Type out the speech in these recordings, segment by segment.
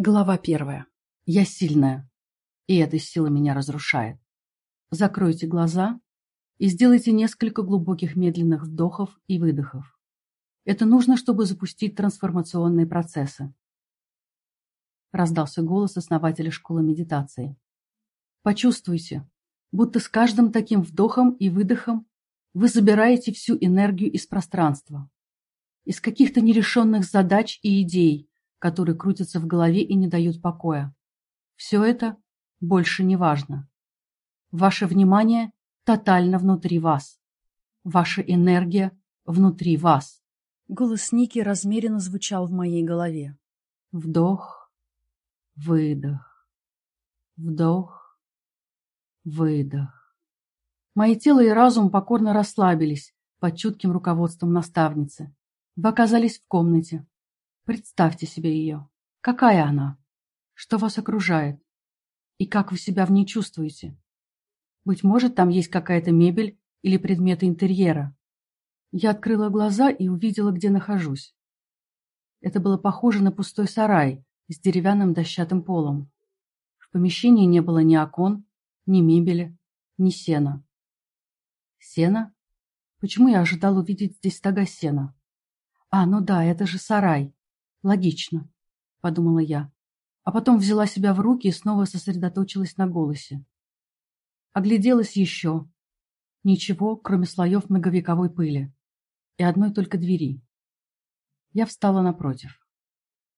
Глава первая. Я сильная, и эта сила меня разрушает. Закройте глаза и сделайте несколько глубоких медленных вдохов и выдохов. Это нужно, чтобы запустить трансформационные процессы. Раздался голос основателя школы медитации. Почувствуйте, будто с каждым таким вдохом и выдохом вы забираете всю энергию из пространства, из каких-то нерешенных задач и идей, которые крутятся в голове и не дают покоя. Все это больше не важно. Ваше внимание тотально внутри вас. Ваша энергия внутри вас. Голос Ники размеренно звучал в моей голове. Вдох, выдох, вдох, выдох. Мои тело и разум покорно расслабились под чутким руководством наставницы. Вы оказались в комнате, Представьте себе ее. Какая она? Что вас окружает? И как вы себя в ней чувствуете? Быть может, там есть какая-то мебель или предметы интерьера. Я открыла глаза и увидела, где нахожусь. Это было похоже на пустой сарай с деревянным дощатым полом. В помещении не было ни окон, ни мебели, ни сена. Сена? Почему я ожидал увидеть здесь стога сена? А, ну да, это же сарай. Логично, подумала я, а потом взяла себя в руки и снова сосредоточилась на голосе. Огляделась еще. Ничего, кроме слоев многовековой пыли. И одной только двери. Я встала напротив.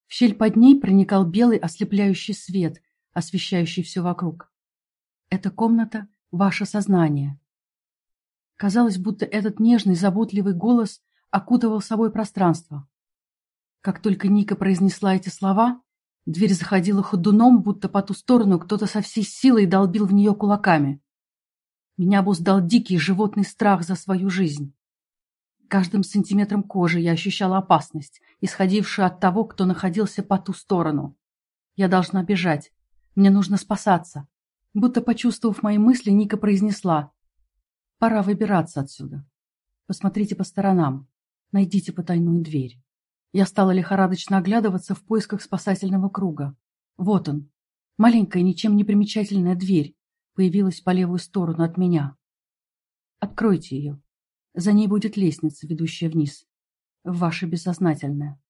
В щель под ней проникал белый ослепляющий свет, освещающий все вокруг. Эта комната — ваше сознание. Казалось, будто этот нежный, заботливый голос окутывал собой пространство. Как только Ника произнесла эти слова, дверь заходила ходуном, будто по ту сторону кто-то со всей силой долбил в нее кулаками. Меня обуздал дикий животный страх за свою жизнь. Каждым сантиметром кожи я ощущала опасность, исходившую от того, кто находился по ту сторону. Я должна бежать. Мне нужно спасаться. Будто почувствовав мои мысли, Ника произнесла. Пора выбираться отсюда. Посмотрите по сторонам. Найдите потайную дверь. Я стала лихорадочно оглядываться в поисках спасательного круга. Вот он. Маленькая, ничем не примечательная дверь появилась по левую сторону от меня. Откройте ее. За ней будет лестница, ведущая вниз. В ваше бессознательное.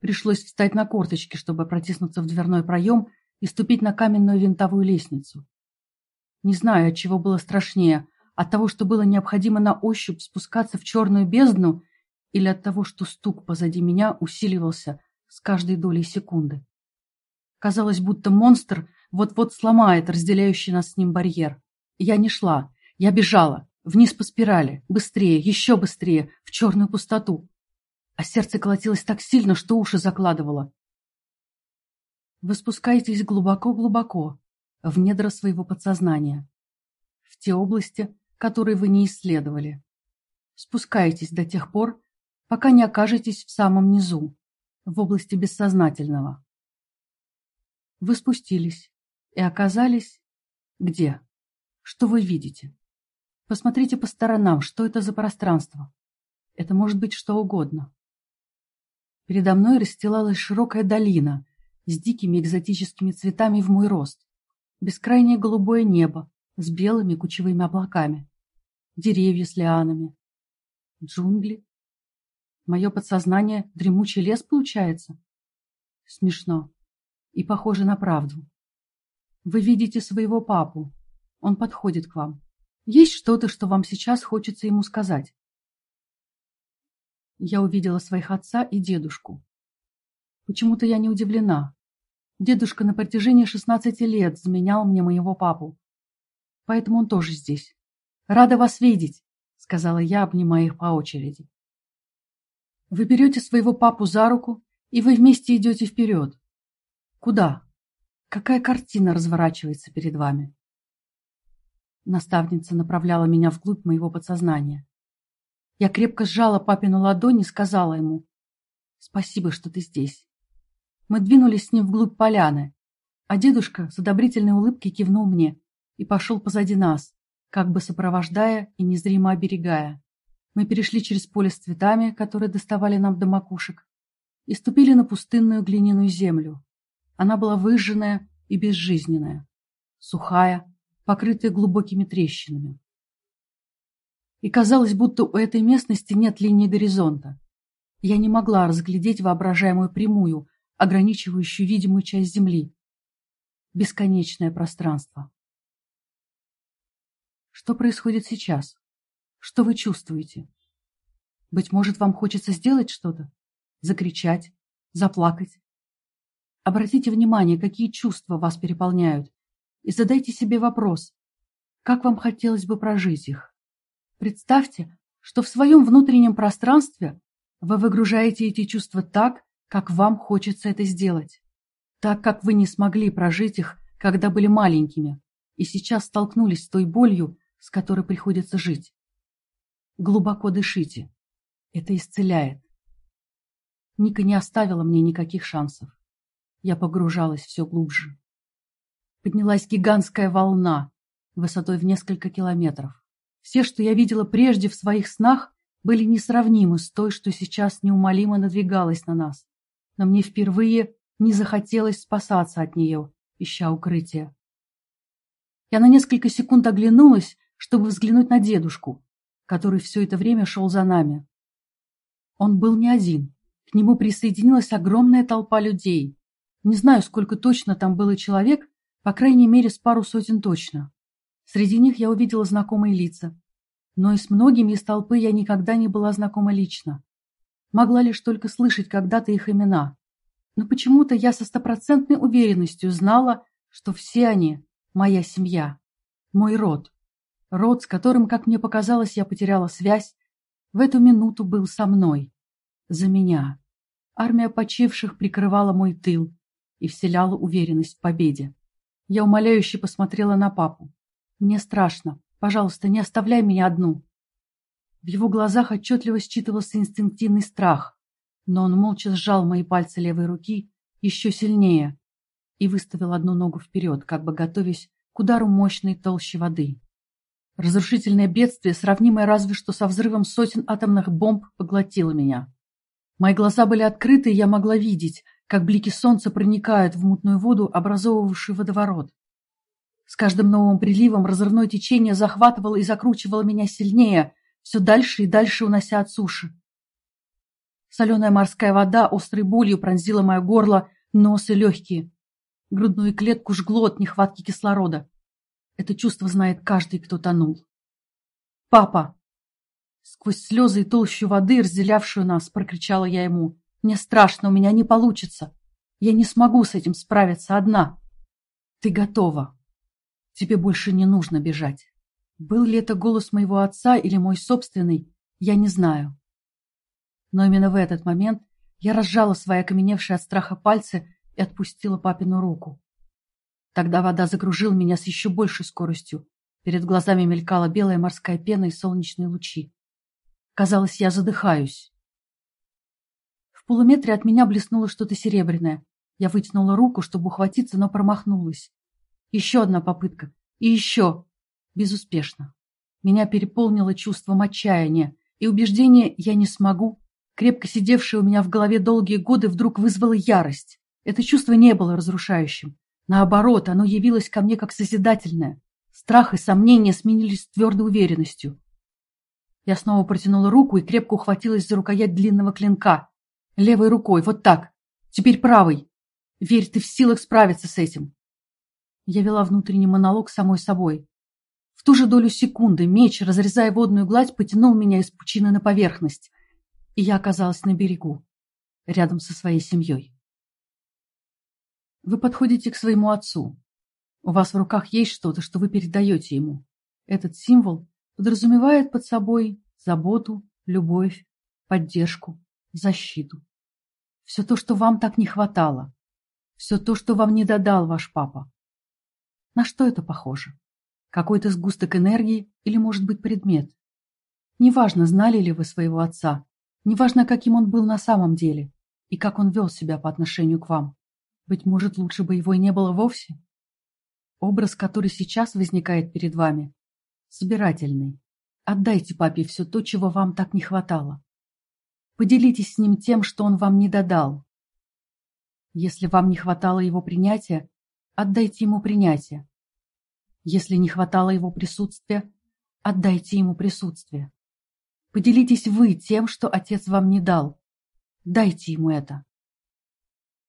Пришлось встать на корточки, чтобы протиснуться в дверной проем и ступить на каменную винтовую лестницу. Не знаю, от чего было страшнее, от того, что было необходимо на ощупь спускаться в черную бездну или от того, что стук позади меня усиливался с каждой долей секунды. Казалось, будто монстр вот-вот сломает разделяющий нас с ним барьер. Я не шла, я бежала, вниз по спирали, быстрее, еще быстрее, в черную пустоту. А сердце колотилось так сильно, что уши закладывало. Вы спускаетесь глубоко-глубоко, в недра своего подсознания, в те области, которые вы не исследовали. Спускаетесь до тех пор, пока не окажетесь в самом низу, в области бессознательного. Вы спустились и оказались где? Что вы видите? Посмотрите по сторонам, что это за пространство. Это может быть что угодно. Передо мной расстилалась широкая долина с дикими экзотическими цветами в мой рост, бескрайнее голубое небо с белыми кучевыми облаками, деревья с лианами, джунгли Мое подсознание — дремучий лес, получается? Смешно. И похоже на правду. Вы видите своего папу. Он подходит к вам. Есть что-то, что вам сейчас хочется ему сказать? Я увидела своих отца и дедушку. Почему-то я не удивлена. Дедушка на протяжении шестнадцати лет заменял мне моего папу. Поэтому он тоже здесь. Рада вас видеть, сказала я, обнимая их по очереди. Вы берете своего папу за руку, и вы вместе идете вперед. Куда? Какая картина разворачивается перед вами? Наставница направляла меня вглубь моего подсознания. Я крепко сжала папину ладонь и сказала ему «Спасибо, что ты здесь». Мы двинулись с ним вглубь поляны, а дедушка с одобрительной улыбкой кивнул мне и пошел позади нас, как бы сопровождая и незримо оберегая. Мы перешли через поле с цветами, которые доставали нам до макушек, и ступили на пустынную глиняную землю. Она была выжженная и безжизненная, сухая, покрытая глубокими трещинами. И казалось, будто у этой местности нет линии горизонта. Я не могла разглядеть воображаемую прямую, ограничивающую видимую часть Земли. Бесконечное пространство. Что происходит сейчас? Что вы чувствуете? Быть может, вам хочется сделать что-то? Закричать? Заплакать? Обратите внимание, какие чувства вас переполняют, и задайте себе вопрос, как вам хотелось бы прожить их. Представьте, что в своем внутреннем пространстве вы выгружаете эти чувства так, как вам хочется это сделать, так, как вы не смогли прожить их, когда были маленькими, и сейчас столкнулись с той болью, с которой приходится жить. Глубоко дышите. Это исцеляет. Ника не оставила мне никаких шансов. Я погружалась все глубже. Поднялась гигантская волна, высотой в несколько километров. Все, что я видела прежде в своих снах, были несравнимы с той, что сейчас неумолимо надвигалась на нас. Но мне впервые не захотелось спасаться от нее, ища укрытия. Я на несколько секунд оглянулась, чтобы взглянуть на дедушку, который все это время шел за нами. Он был не один. К нему присоединилась огромная толпа людей. Не знаю, сколько точно там было человек, по крайней мере, с пару сотен точно. Среди них я увидела знакомые лица, но и с многими из толпы я никогда не была знакома лично. Могла лишь только слышать когда-то их имена. Но почему-то я со стопроцентной уверенностью знала, что все они – моя семья, мой род. Род, с которым, как мне показалось, я потеряла связь, в эту минуту был со мной. За меня. Армия почивших прикрывала мой тыл и вселяла уверенность в победе. Я умоляюще посмотрела на папу. «Мне страшно. Пожалуйста, не оставляй меня одну. В его глазах отчетливо считывался инстинктивный страх, но он молча сжал мои пальцы левой руки еще сильнее и выставил одну ногу вперед, как бы готовясь к удару мощной толщи воды. Разрушительное бедствие, сравнимое разве что со взрывом сотен атомных бомб, поглотило меня. Мои глаза были открыты, и я могла видеть, как блики солнца проникают в мутную воду, образовывавшую водоворот. С каждым новым приливом разрывное течение захватывало и закручивало меня сильнее, все дальше и дальше унося от суши. Соленая морская вода острой болью пронзила мое горло, нос и легкие. Грудную клетку жгло от нехватки кислорода. Это чувство знает каждый, кто тонул. «Папа!» Сквозь слезы и толщу воды, разделявшую нас, прокричала я ему. «Мне страшно, у меня не получится. Я не смогу с этим справиться одна. Ты готова!» Тебе больше не нужно бежать. Был ли это голос моего отца или мой собственный, я не знаю. Но именно в этот момент я разжала свои окаменевшие от страха пальцы и отпустила папину руку. Тогда вода закружила меня с еще большей скоростью. Перед глазами мелькала белая морская пена и солнечные лучи. Казалось, я задыхаюсь. В полуметре от меня блеснуло что-то серебряное. Я вытянула руку, чтобы ухватиться, но промахнулась. Еще одна попытка. И еще. Безуспешно. Меня переполнило чувством отчаяния, и убеждение «я не смогу», крепко сидевшее у меня в голове долгие годы, вдруг вызвало ярость. Это чувство не было разрушающим. Наоборот, оно явилось ко мне как созидательное. Страх и сомнения сменились твердой уверенностью. Я снова протянула руку и крепко ухватилась за рукоять длинного клинка. Левой рукой, вот так. Теперь правой. Верь, ты в силах справиться с этим. Я вела внутренний монолог самой собой. В ту же долю секунды меч, разрезая водную гладь, потянул меня из пучины на поверхность, и я оказалась на берегу, рядом со своей семьей. Вы подходите к своему отцу. У вас в руках есть что-то, что вы передаете ему. Этот символ подразумевает под собой заботу, любовь, поддержку, защиту. Все то, что вам так не хватало. Все то, что вам не додал ваш папа. На что это похоже? Какой-то сгусток энергии или, может быть, предмет? Неважно, знали ли вы своего отца, неважно, каким он был на самом деле и как он вел себя по отношению к вам. Быть может, лучше бы его и не было вовсе? Образ, который сейчас возникает перед вами, собирательный. Отдайте папе все то, чего вам так не хватало. Поделитесь с ним тем, что он вам не додал. Если вам не хватало его принятия, отдайте ему принятие. Если не хватало его присутствия, отдайте ему присутствие. Поделитесь вы тем, что отец вам не дал. Дайте ему это.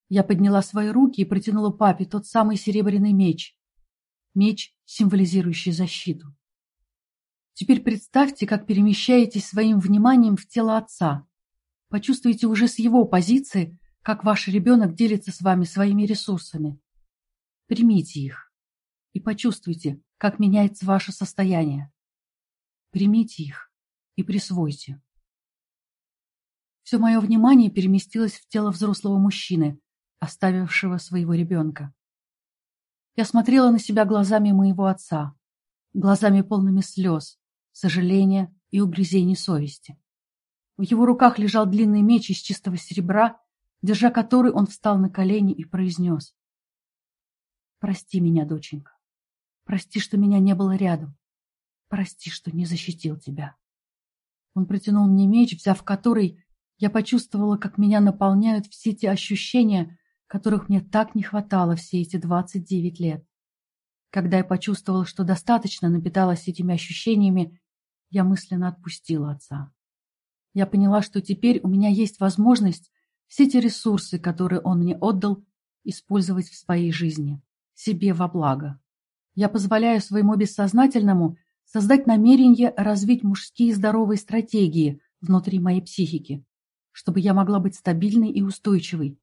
Я подняла свои руки и протянула папе тот самый серебряный меч. Меч, символизирующий защиту. Теперь представьте, как перемещаетесь своим вниманием в тело отца. Почувствуйте уже с его позиции, как ваш ребенок делится с вами своими ресурсами. Примите их и почувствуйте, как меняется ваше состояние. Примите их и присвойте. Все мое внимание переместилось в тело взрослого мужчины, оставившего своего ребенка. Я смотрела на себя глазами моего отца, глазами полными слез, сожаления и угрызений совести. В его руках лежал длинный меч из чистого серебра, держа который он встал на колени и произнес. «Прости меня, доченька. Прости, что меня не было рядом. Прости, что не защитил тебя». Он протянул мне меч, взяв который, я почувствовала, как меня наполняют все те ощущения, которых мне так не хватало все эти двадцать девять лет. Когда я почувствовала, что достаточно напиталась этими ощущениями, я мысленно отпустила отца. Я поняла, что теперь у меня есть возможность все те ресурсы, которые он мне отдал, использовать в своей жизни, себе во благо. Я позволяю своему бессознательному создать намерение развить мужские здоровые стратегии внутри моей психики, чтобы я могла быть стабильной и устойчивой,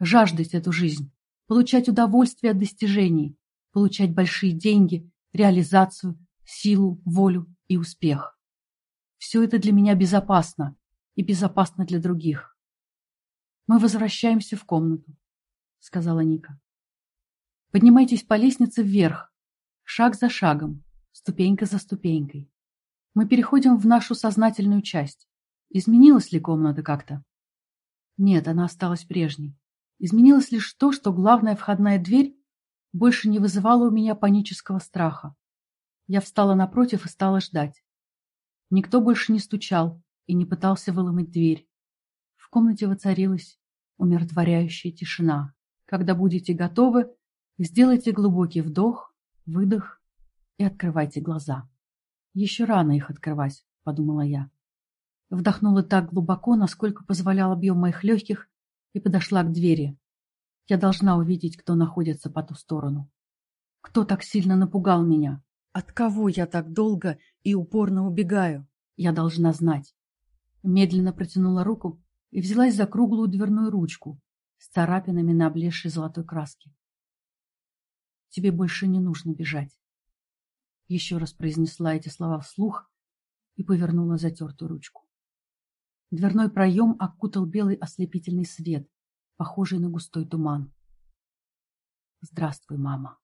жаждать эту жизнь, получать удовольствие от достижений, получать большие деньги, реализацию, силу, волю и успех. Все это для меня безопасно и безопасно для других. Мы возвращаемся в комнату, сказала Ника. Поднимайтесь по лестнице вверх, шаг за шагом, ступенька за ступенькой. Мы переходим в нашу сознательную часть. Изменилась ли комната как-то? Нет, она осталась прежней. Изменилось лишь то, что главная входная дверь больше не вызывала у меня панического страха. Я встала напротив и стала ждать. Никто больше не стучал и не пытался выломать дверь. В комнате воцарилась умиротворяющая тишина. Когда будете готовы, сделайте глубокий вдох, выдох и открывайте глаза. Еще рано их открывать, подумала я. Вдохнула так глубоко, насколько позволял объем моих легких, и подошла к двери. Я должна увидеть, кто находится по ту сторону. Кто так сильно напугал меня? От кого я так долго и упорно убегаю? Я должна знать. Медленно протянула руку и взялась за круглую дверную ручку с царапинами на облезшей золотой краске. Тебе больше не нужно бежать. Еще раз произнесла эти слова вслух и повернула затертую ручку. Дверной проем окутал белый ослепительный свет, похожий на густой туман. «Здравствуй, мама!»